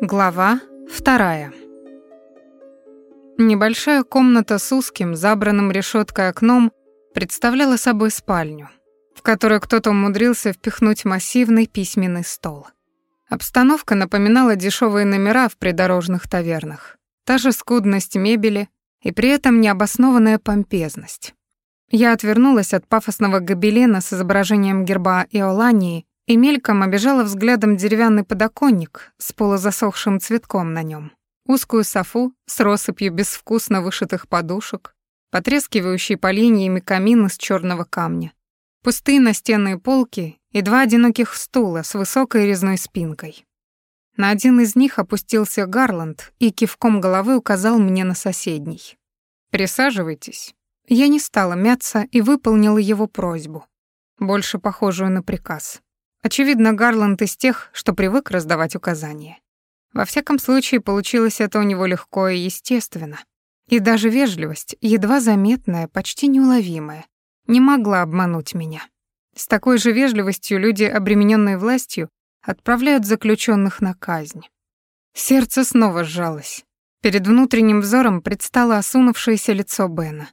Глава вторая. Небольшая комната с узким, забранным решеткой окном представляла собой спальню, в которую кто-то умудрился впихнуть массивный письменный стол. Обстановка напоминала дешевые номера в придорожных тавернах. Та же скудность мебели и при этом необоснованная помпезность. Я отвернулась от пафосного гобелена с изображением герба Иолании и мельком обижала взглядом деревянный подоконник с полузасохшим цветком на нем, узкую софу с россыпью безвкусно вышитых подушек, потрескивающий поленьями камин из черного камня, пустые настенные полки и два одиноких стула с высокой резной спинкой. На один из них опустился Гарланд и кивком головы указал мне на соседний. «Присаживайтесь». Я не стала мяться и выполнила его просьбу, больше похожую на приказ. Очевидно, Гарланд из тех, что привык раздавать указания. Во всяком случае, получилось это у него легко и естественно. И даже вежливость, едва заметная, почти неуловимая, не могла обмануть меня. С такой же вежливостью люди, обремененные властью, отправляют заключенных на казнь. Сердце снова сжалось. Перед внутренним взором предстало осунувшееся лицо Бена.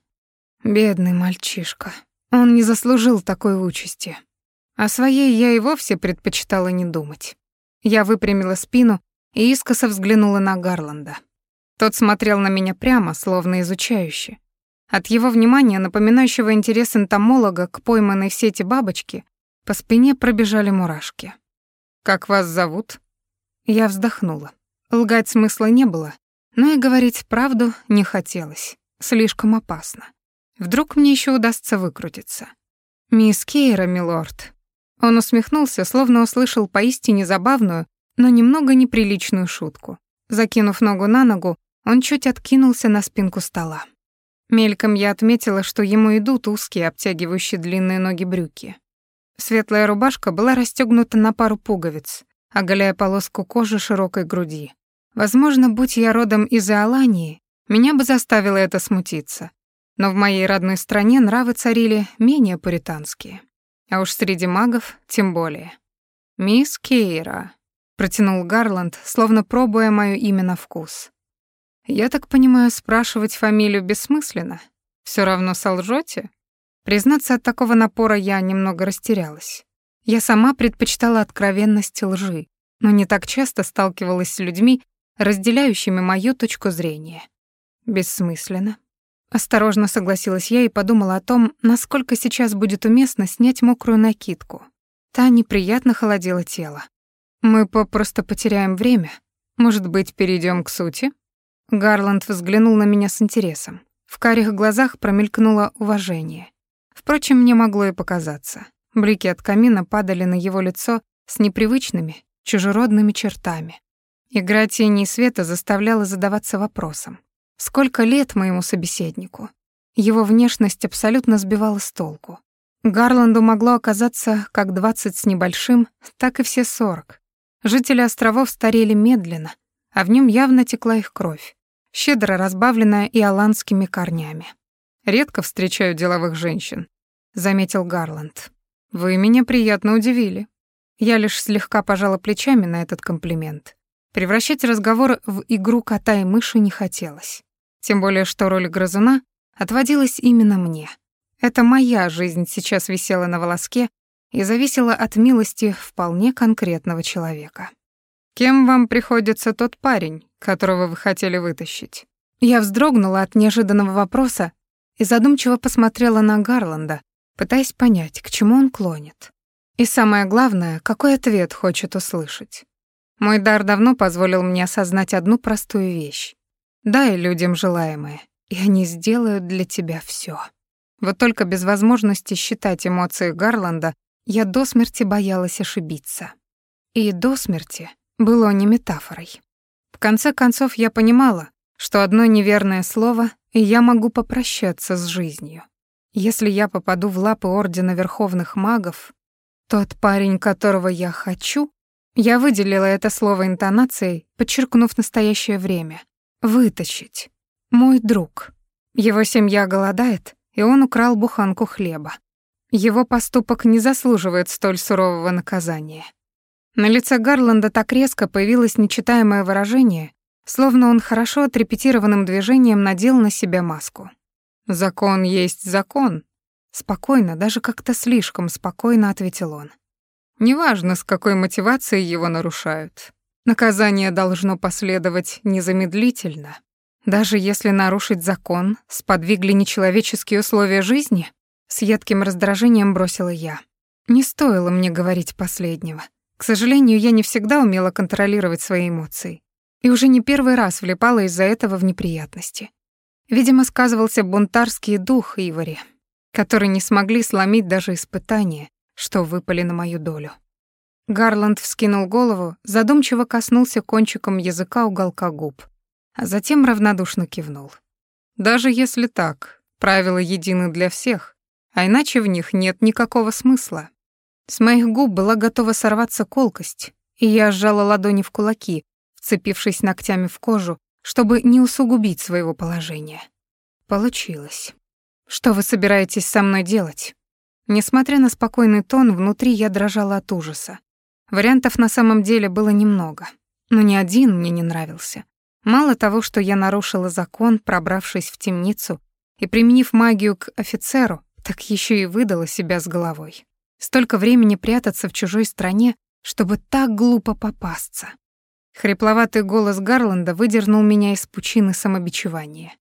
Бедный мальчишка. Он не заслужил такой участи. О своей я и вовсе предпочитала не думать. Я выпрямила спину и искоса взглянула на Гарланда. Тот смотрел на меня прямо, словно изучающе. От его внимания, напоминающего интерес энтомолога к пойманной в сети бабочке, по спине пробежали мурашки. «Как вас зовут?» Я вздохнула. Лгать смысла не было, но и говорить правду не хотелось. Слишком опасно. Вдруг мне еще удастся выкрутиться. «Мисс Кейра, милорд», он усмехнулся, словно услышал поистине забавную, но немного неприличную шутку. Закинув ногу на ногу, он чуть откинулся на спинку стола. Мельком я отметила, что ему идут узкие, обтягивающие длинные ноги брюки. Светлая рубашка была расстёгнута на пару пуговиц, оголяя полоску кожи широкой груди. Возможно, будь я родом из Иолании, меня бы заставило это смутиться. Но в моей родной стране нравы царили менее пуританские. А уж среди магов тем более. «Мисс Кейра», — протянул Гарланд, словно пробуя моё имя на вкус. «Я так понимаю, спрашивать фамилию бессмысленно? Всё равно солжёте?» Признаться, от такого напора я немного растерялась. Я сама предпочитала откровенность лжи, но не так часто сталкивалась с людьми, разделяющими мою точку зрения. Бессмысленно. Осторожно согласилась я и подумала о том, насколько сейчас будет уместно снять мокрую накидку. Та неприятно холодила тело. Мы попросту потеряем время. Может быть, перейдем к сути? Гарланд взглянул на меня с интересом. В карих глазах промелькнуло уважение. Впрочем, мне могло и показаться. Блики от камина падали на его лицо с непривычными, чужеродными чертами. Игра тени и света заставляла задаваться вопросом. Сколько лет моему собеседнику? Его внешность абсолютно сбивала с толку. Гарланду могло оказаться как двадцать с небольшим, так и все сорок. Жители островов старели медленно, а в нем явно текла их кровь, щедро разбавленная иоландскими корнями. «Редко встречаю деловых женщин», — заметил Гарланд. «Вы меня приятно удивили». Я лишь слегка пожала плечами на этот комплимент. Превращать разговор в игру кота и мыши не хотелось. Тем более, что роль грызуна отводилась именно мне. Это моя жизнь сейчас висела на волоске и зависела от милости вполне конкретного человека. «Кем вам приходится тот парень, которого вы хотели вытащить?» Я вздрогнула от неожиданного вопроса и задумчиво посмотрела на Гарланда, пытаясь понять, к чему он клонит. И самое главное, какой ответ хочет услышать. Мой дар давно позволил мне осознать одну простую вещь. Дай людям желаемое, и они сделают для тебя все. Вот только без возможности считать эмоции Гарланда я до смерти боялась ошибиться. И до смерти было не метафорой. В конце концов я понимала, что одно неверное слово, и я могу попрощаться с жизнью. Если я попаду в лапы Ордена Верховных Магов, тот парень, которого я хочу, я выделила это слово интонацией, подчеркнув настоящее время, Вытащить. Мой друг. Его семья голодает, и он украл буханку хлеба. Его поступок не заслуживает столь сурового наказания. На лице Гарланда так резко появилось нечитаемое выражение, словно он хорошо отрепетированным движением надел на себя маску. «Закон есть закон», — спокойно, даже как-то слишком спокойно ответил он. «Неважно, с какой мотивацией его нарушают. Наказание должно последовать незамедлительно. Даже если нарушить закон, сподвигли нечеловеческие условия жизни?» С едким раздражением бросила я. Не стоило мне говорить последнего. К сожалению, я не всегда умела контролировать свои эмоции. И уже не первый раз влипала из-за этого в неприятности. Видимо, сказывался бунтарский дух Ивари, который не смогли сломить даже испытания, что выпали на мою долю. Гарланд вскинул голову, задумчиво коснулся кончиком языка уголка губ, а затем равнодушно кивнул. «Даже если так, правила едины для всех, а иначе в них нет никакого смысла». С моих губ была готова сорваться колкость, и я сжала ладони в кулаки, вцепившись ногтями в кожу, чтобы не усугубить своего положения. Получилось. Что вы собираетесь со мной делать? Несмотря на спокойный тон, внутри я дрожала от ужаса. Вариантов на самом деле было немного, но ни один мне не нравился. Мало того, что я нарушила закон, пробравшись в темницу и применив магию к офицеру, так еще и выдала себя с головой. Столько времени прятаться в чужой стране, чтобы так глупо попасться. Хрипловатый голос Гарланда выдернул меня из пучины самобичевания.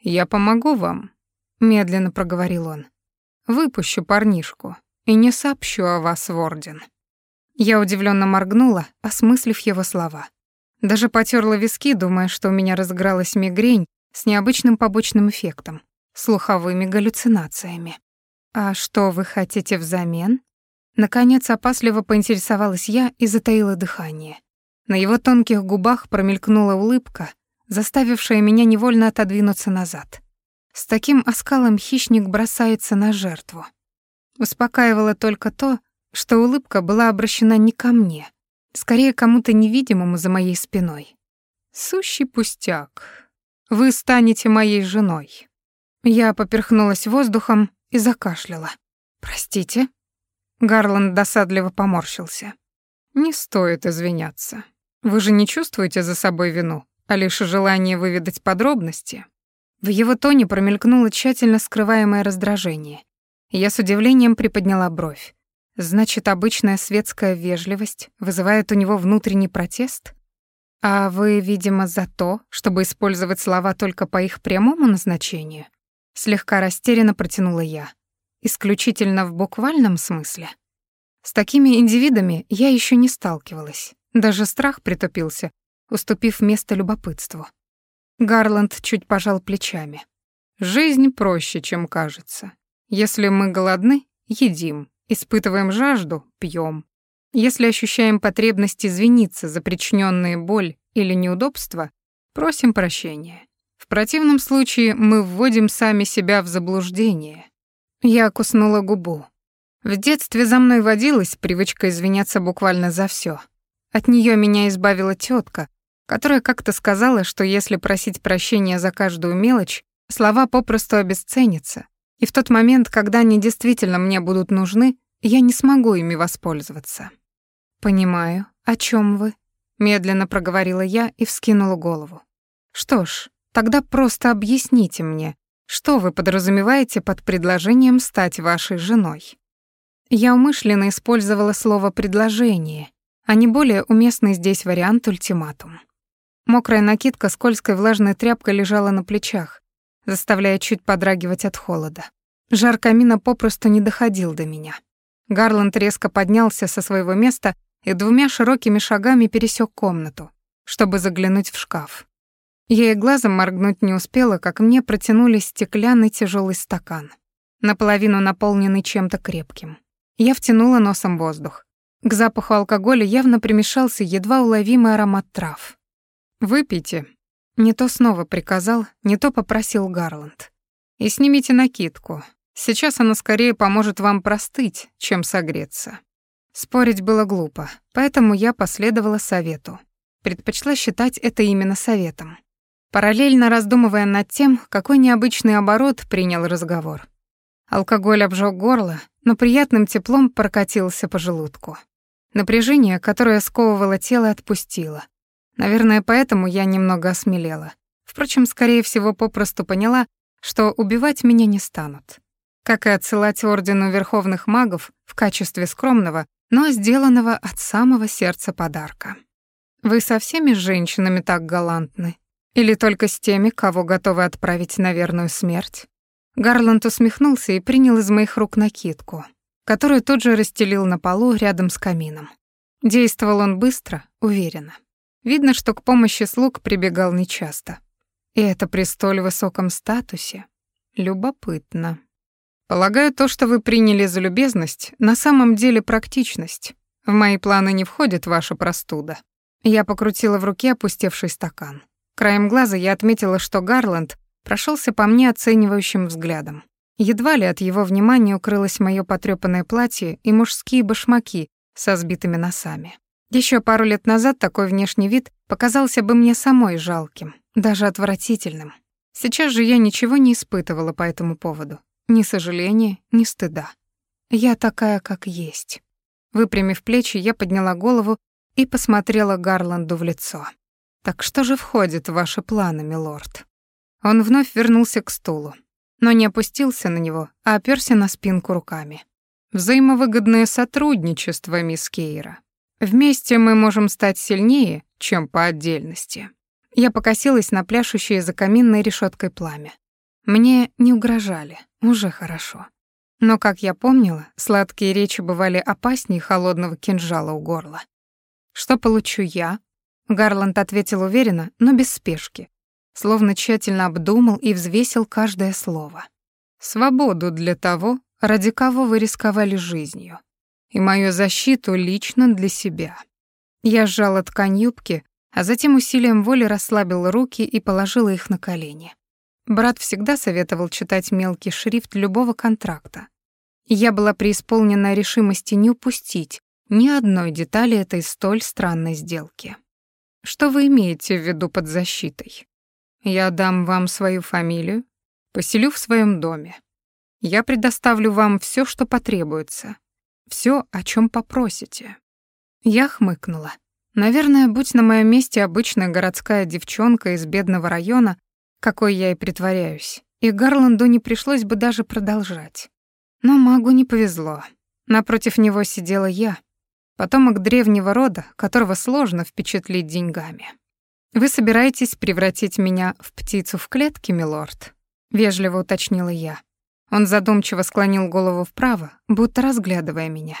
«Я помогу вам», — медленно проговорил он. «Выпущу парнишку и не сообщу о вас в Орден». Я удивленно моргнула, осмыслив его слова. Даже потерла виски, думая, что у меня разыгралась мигрень с необычным побочным эффектом — слуховыми галлюцинациями. «А что вы хотите взамен?» Наконец опасливо поинтересовалась я и затаила дыхание. На его тонких губах промелькнула улыбка, заставившая меня невольно отодвинуться назад. С таким оскалом хищник бросается на жертву. Успокаивало только то, что улыбка была обращена не ко мне, скорее кому-то невидимому за моей спиной. «Сущий пустяк. Вы станете моей женой». Я поперхнулась воздухом и закашляла. «Простите?» Гарланд досадливо поморщился. «Не стоит извиняться. Вы же не чувствуете за собой вину, а лишь желание выведать подробности. В его тоне промелькнуло тщательно скрываемое раздражение. Я с удивлением приподняла бровь. Значит, обычная светская вежливость вызывает у него внутренний протест? А вы, видимо, за то, чтобы использовать слова только по их прямому назначению? Слегка растерянно протянула я. Исключительно в буквальном смысле? С такими индивидами я еще не сталкивалась. Даже страх притупился, уступив место любопытству. Гарланд чуть пожал плечами. «Жизнь проще, чем кажется. Если мы голодны — едим, испытываем жажду — пьем. Если ощущаем потребность извиниться за причиненные боль или неудобства, просим прощения. В противном случае мы вводим сами себя в заблуждение». Я куснула губу. В детстве за мной водилась привычка извиняться буквально за все. От нее меня избавила тетка, которая как-то сказала, что если просить прощения за каждую мелочь, слова попросту обесценятся, и в тот момент, когда они действительно мне будут нужны, я не смогу ими воспользоваться. «Понимаю, о чем вы?» — медленно проговорила я и вскинула голову. «Что ж, тогда просто объясните мне, что вы подразумеваете под предложением стать вашей женой?» Я умышленно использовала слово «предложение», а не более уместный здесь вариант ультиматум. Мокрая накидка скользкой влажной тряпкой лежала на плечах, заставляя чуть подрагивать от холода. Жар камина попросту не доходил до меня. Гарланд резко поднялся со своего места и двумя широкими шагами пересек комнату, чтобы заглянуть в шкаф. Я и глазом моргнуть не успела, как мне протянули стеклянный тяжелый стакан, наполовину наполненный чем-то крепким. Я втянула носом воздух. К запаху алкоголя явно примешался едва уловимый аромат трав. «Выпейте». Не то снова приказал, не то попросил Гарланд. «И снимите накидку. Сейчас она скорее поможет вам простыть, чем согреться». Спорить было глупо, поэтому я последовала совету. Предпочла считать это именно советом. Параллельно раздумывая над тем, какой необычный оборот принял разговор. Алкоголь обжег горло, но приятным теплом прокатился по желудку. Напряжение, которое сковывало тело, отпустило. Наверное, поэтому я немного осмелела. Впрочем, скорее всего, попросту поняла, что убивать меня не станут. Как и отсылать Ордену Верховных Магов в качестве скромного, но сделанного от самого сердца подарка. Вы со всеми женщинами так галантны? Или только с теми, кого готовы отправить на верную смерть? Гарланд усмехнулся и принял из моих рук накидку, которую тут же расстелил на полу рядом с камином. Действовал он быстро, уверенно. Видно, что к помощи слуг прибегал нечасто. И это при столь высоком статусе. Любопытно. Полагаю, то, что вы приняли за любезность, на самом деле практичность. В мои планы не входит ваша простуда. Я покрутила в руке опустевший стакан. Краем глаза я отметила, что Гарланд прошелся по мне оценивающим взглядом. Едва ли от его внимания укрылось моё потрёпанное платье и мужские башмаки со сбитыми носами. Еще пару лет назад такой внешний вид показался бы мне самой жалким, даже отвратительным. Сейчас же я ничего не испытывала по этому поводу. Ни сожаления, ни стыда. Я такая, как есть. Выпрямив плечи, я подняла голову и посмотрела Гарланду в лицо. «Так что же входит в ваши планы, милорд?» Он вновь вернулся к стулу, но не опустился на него, а оперся на спинку руками. «Взаимовыгодное сотрудничество, мисс Кейра. Вместе мы можем стать сильнее, чем по отдельности». Я покосилась на пляшущее за каминной решеткой пламя. Мне не угрожали, уже хорошо. Но, как я помнила, сладкие речи бывали опаснее холодного кинжала у горла. «Что получу я?» Гарланд ответил уверенно, но без спешки, словно тщательно обдумал и взвесил каждое слово. «Свободу для того, ради кого вы рисковали жизнью, и мою защиту лично для себя». Я сжала ткань юбки, а затем усилием воли расслабил руки и положила их на колени. Брат всегда советовал читать мелкий шрифт любого контракта. Я была преисполнена решимости не упустить ни одной детали этой столь странной сделки. Что вы имеете в виду под защитой? Я дам вам свою фамилию, поселю в своем доме. Я предоставлю вам все, что потребуется, все, о чем попросите. Я хмыкнула. Наверное, будь на моем месте обычная городская девчонка из бедного района, какой я и притворяюсь, и Гарланду не пришлось бы даже продолжать. Но магу не повезло. Напротив него сидела я, потомок древнего рода, которого сложно впечатлить деньгами. «Вы собираетесь превратить меня в птицу в клетке, милорд?» — вежливо уточнила я. Он задумчиво склонил голову вправо, будто разглядывая меня.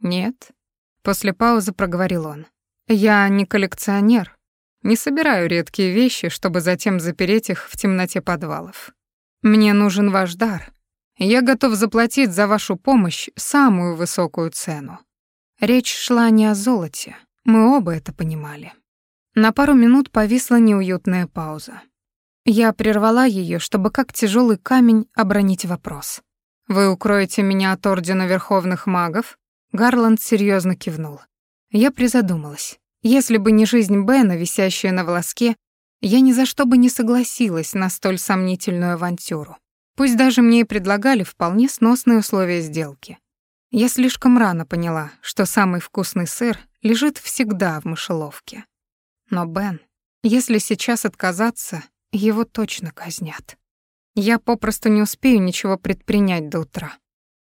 «Нет». После паузы проговорил он. Я не коллекционер, не собираю редкие вещи, чтобы затем запереть их в темноте подвалов. Мне нужен ваш дар. Я готов заплатить за вашу помощь самую высокую цену. Речь шла не о золоте, мы оба это понимали. На пару минут повисла неуютная пауза. Я прервала ее, чтобы как тяжелый камень обронить вопрос. «Вы укроете меня от Ордена Верховных Магов?» Гарланд серьезно кивнул. Я призадумалась. Если бы не жизнь Бена, висящая на волоске, я ни за что бы не согласилась на столь сомнительную авантюру. Пусть даже мне и предлагали вполне сносные условия сделки. Я слишком рано поняла, что самый вкусный сыр лежит всегда в мышеловке. Но Бен, если сейчас отказаться, его точно казнят. Я попросту не успею ничего предпринять до утра.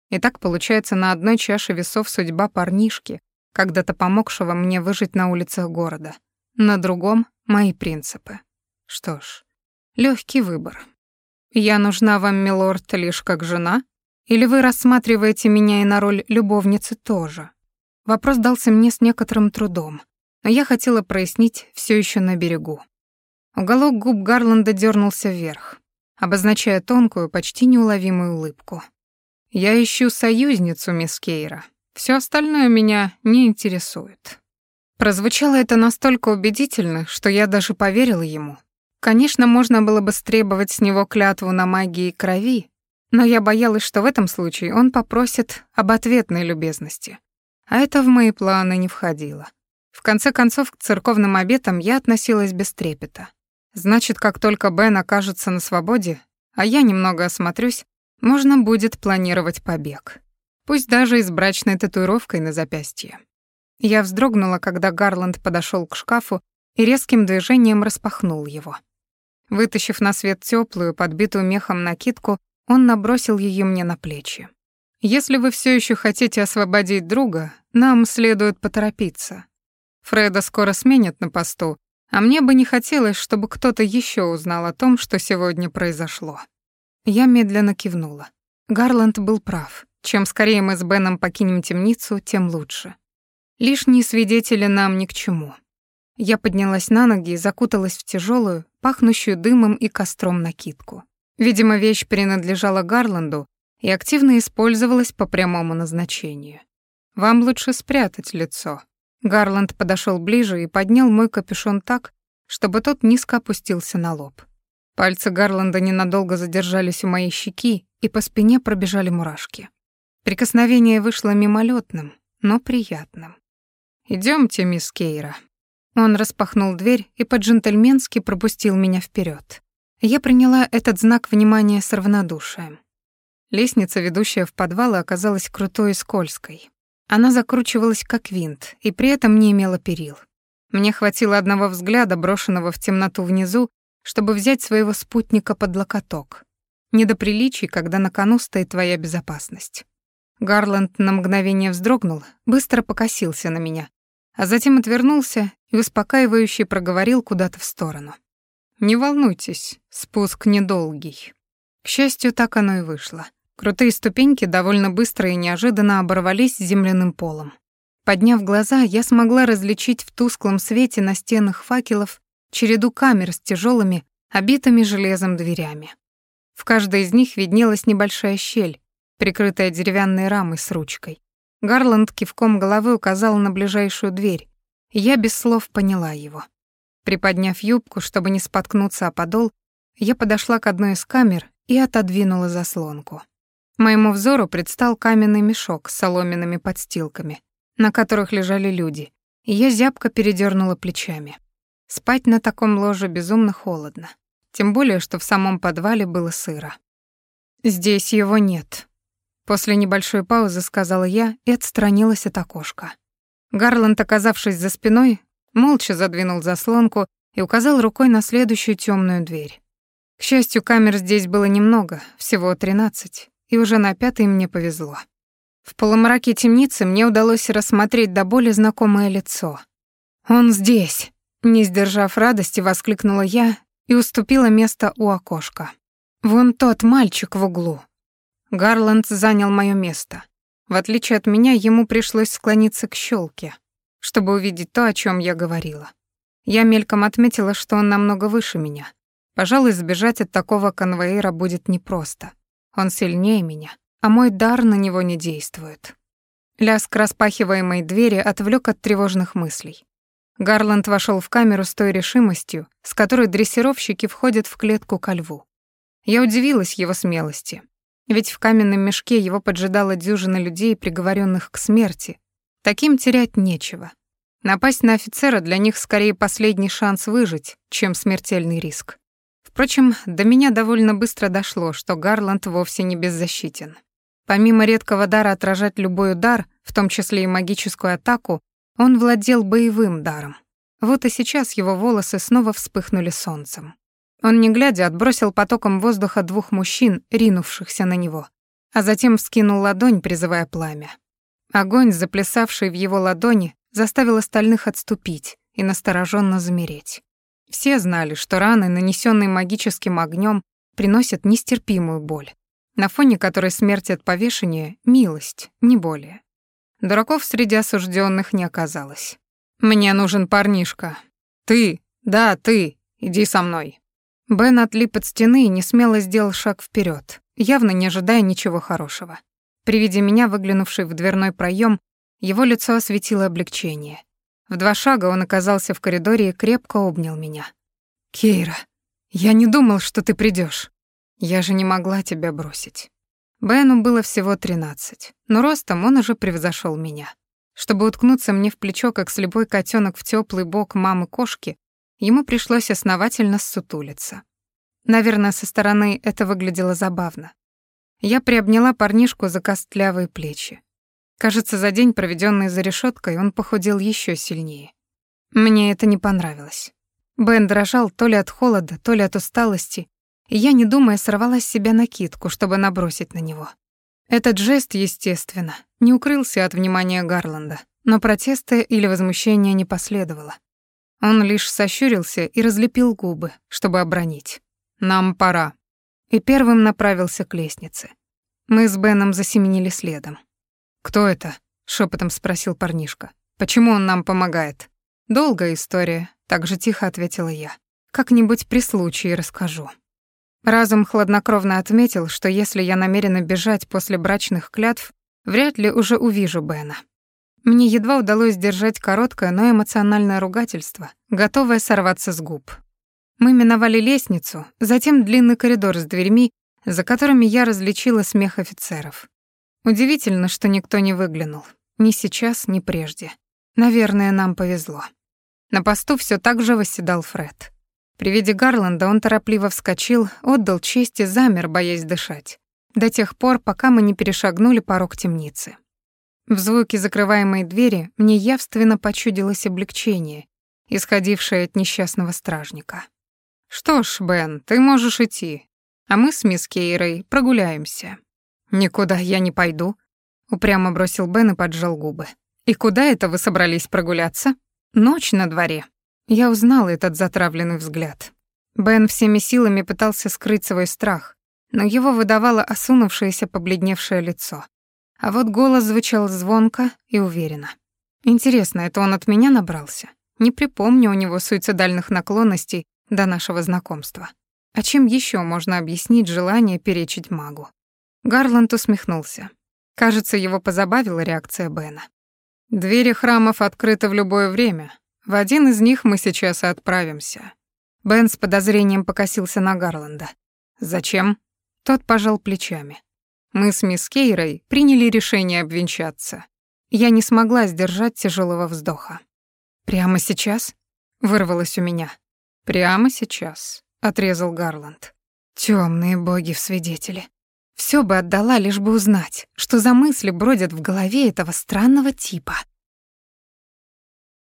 И так получается на одной чаше весов судьба парнишки, когда-то помогшего мне выжить на улицах города. На другом — мои принципы. Что ж, легкий выбор. Я нужна вам, милорд, лишь как жена? Или вы рассматриваете меня и на роль любовницы тоже? Вопрос дался мне с некоторым трудом, но я хотела прояснить все еще на берегу. Уголок губ Гарланда дернулся вверх, обозначая тонкую, почти неуловимую улыбку. «Я ищу союзницу, мисс Кейра», все остальное меня не интересует. Прозвучало это настолько убедительно, что я даже поверила ему. Конечно, можно было бы стребовать с него клятву на магии крови, но я боялась, что в этом случае он попросит об ответной любезности. А это в мои планы не входило. В конце концов, к церковным обетам я относилась без трепета. Значит, как только Бен окажется на свободе, а я немного осмотрюсь, можно будет планировать побег пусть даже и с брачной татуировкой на запястье. Я вздрогнула, когда Гарланд подошел к шкафу и резким движением распахнул его. Вытащив на свет теплую, подбитую мехом накидку, он набросил ее мне на плечи. «Если вы все еще хотите освободить друга, нам следует поторопиться. Фреда скоро сменят на посту, а мне бы не хотелось, чтобы кто-то еще узнал о том, что сегодня произошло». Я медленно кивнула. Гарланд был прав. Чем скорее мы с Беном покинем темницу, тем лучше. Лишние свидетели нам ни к чему. Я поднялась на ноги и закуталась в тяжелую, пахнущую дымом и костром накидку. Видимо, вещь принадлежала Гарланду и активно использовалась по прямому назначению. «Вам лучше спрятать лицо». Гарланд подошел ближе и поднял мой капюшон так, чтобы тот низко опустился на лоб. Пальцы Гарланда ненадолго задержались у моей щеки, и по спине пробежали мурашки. Прикосновение вышло мимолетным, но приятным. Идемте, мисс Кейра». Он распахнул дверь и по-джентльменски пропустил меня вперед. Я приняла этот знак внимания с равнодушием. Лестница, ведущая в подвал, оказалась крутой и скользкой. Она закручивалась как винт и при этом не имела перил. Мне хватило одного взгляда, брошенного в темноту внизу, чтобы взять своего спутника под локоток. Не до приличий, когда на кону стоит твоя безопасность. Гарланд на мгновение вздрогнул, быстро покосился на меня, а затем отвернулся и успокаивающе проговорил куда-то в сторону. «Не волнуйтесь, спуск недолгий». К счастью, так оно и вышло. Крутые ступеньки довольно быстро и неожиданно оборвались земляным полом. Подняв глаза, я смогла различить в тусклом свете на стенах факелов череду камер с тяжелыми, обитыми железом дверями. В каждой из них виднелась небольшая щель, прикрытая деревянной рамой с ручкой. Гарланд кивком головы указал на ближайшую дверь, и я без слов поняла его. Приподняв юбку, чтобы не споткнуться о подол, я подошла к одной из камер и отодвинула заслонку. Моему взору предстал каменный мешок с соломенными подстилками, на которых лежали люди, и я зябко передернула плечами. Спать на таком ложе безумно холодно. Тем более, что в самом подвале было сыро. «Здесь его нет», — после небольшой паузы сказала я и отстранилась от окошка. Гарланд, оказавшись за спиной, молча задвинул заслонку и указал рукой на следующую темную дверь. К счастью, камер здесь было немного, всего тринадцать, и уже на пятой мне повезло. В полумраке темницы мне удалось рассмотреть до боли знакомое лицо. «Он здесь!» Не сдержав радости, воскликнула я и уступила место у окошка. «Вон тот мальчик в углу». Гарланд занял моё место. В отличие от меня, ему пришлось склониться к щелке, чтобы увидеть то, о чём я говорила. Я мельком отметила, что он намного выше меня. Пожалуй, сбежать от такого конвоира будет непросто. Он сильнее меня, а мой дар на него не действует. Лязг распахиваемой двери отвлек от тревожных мыслей. Гарланд вошел в камеру с той решимостью, с которой дрессировщики входят в клетку ко льву. Я удивилась его смелости, ведь в каменном мешке его поджидала дюжина людей, приговоренных к смерти. Таким терять нечего. Напасть на офицера для них скорее последний шанс выжить, чем смертельный риск. Впрочем, до меня довольно быстро дошло, что Гарланд вовсе не беззащитен. Помимо редкого дара отражать любой удар, в том числе и магическую атаку, он владел боевым даром. Вот и сейчас его волосы снова вспыхнули солнцем. Он, не глядя, отбросил потоком воздуха двух мужчин, ринувшихся на него, а затем вскинул ладонь, призывая пламя. Огонь, заплясавший в его ладони, заставил остальных отступить и настороженно замереть. Все знали, что раны, нанесенные магическим огнем, приносят нестерпимую боль, на фоне которой смерть от повешения — милость, не более. Дураков среди осужденных не оказалось. «Мне нужен парнишка. Ты, да, ты, иди со мной». Бен отлип от стены и несмело сделал шаг вперед, явно не ожидая ничего хорошего. При виде меня, выглянувший в дверной проем, его лицо осветило облегчение. В два шага он оказался в коридоре и крепко обнял меня. «Кейра, я не думал, что ты придешь. Я же не могла тебя бросить». Бену было всего тринадцать, но ростом он уже превзошел меня. Чтобы уткнуться мне в плечо, как слепой котенок в теплый бок мамы-кошки, ему пришлось основательно ссутулиться. Наверное, со стороны это выглядело забавно. Я приобняла парнишку за костлявые плечи. Кажется, за день, проведенный за решеткой, он похудел еще сильнее. Мне это не понравилось. Бен дрожал то ли от холода, то ли от усталости, и я, не думая, сорвала с себя накидку, чтобы набросить на него. Этот жест, естественно, не укрылся от внимания Гарланда, но протеста или возмущения не последовало. Он лишь сощурился и разлепил губы, чтобы обронить. «Нам пора». И первым направился к лестнице. Мы с Беном засеменили следом. «Кто это?» — шепотом спросил парнишка. «Почему он нам помогает?» «Долгая история», — так же тихо ответила я. «Как-нибудь при случае расскажу». Разум хладнокровно отметил, что если я намерена бежать после брачных клятв, вряд ли уже увижу Бена. Мне едва удалось держать короткое, но эмоциональное ругательство, готовое сорваться с губ. Мы миновали лестницу, затем длинный коридор с дверьми, за которыми я различила смех офицеров. Удивительно, что никто не выглянул. Ни сейчас, ни прежде. Наверное, нам повезло. На посту все так же восседал Фред. При виде Гарланда он торопливо вскочил, отдал честь и замер, боясь дышать. До тех пор, пока мы не перешагнули порог темницы. В звуке закрываемой двери мне явственно почудилось облегчение, исходившее от несчастного стражника. «Что ж, Бен, ты можешь идти, а мы с мисс Кейрой прогуляемся». «Никуда я не пойду», — упрямо бросил Бен и поджал губы. «И куда это вы собрались прогуляться? Ночь на дворе». Я узнал этот затравленный взгляд. Бен всеми силами пытался скрыть свой страх, но его выдавало осунувшееся побледневшее лицо. А вот голос звучал звонко и уверенно. Интересно, это он от меня набрался? Не припомню у него суицидальных наклонностей до нашего знакомства. А чем еще можно объяснить желание перечить магу? Гарланд усмехнулся. Кажется, его позабавила реакция Бена. «Двери храмов открыты в любое время. В один из них мы сейчас и отправимся». Бен с подозрением покосился на Гарланда. «Зачем?» Тот пожал плечами. «Мы с мисс Кейрой приняли решение обвенчаться. Я не смогла сдержать тяжелого вздоха. «Прямо сейчас?» — вырвалось у меня. «Прямо сейчас», — отрезал Гарланд. Темные боги в свидетели. Все бы отдала, лишь бы узнать, что за мысли бродят в голове этого странного типа.